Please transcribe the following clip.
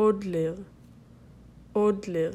אודלר, אודלר.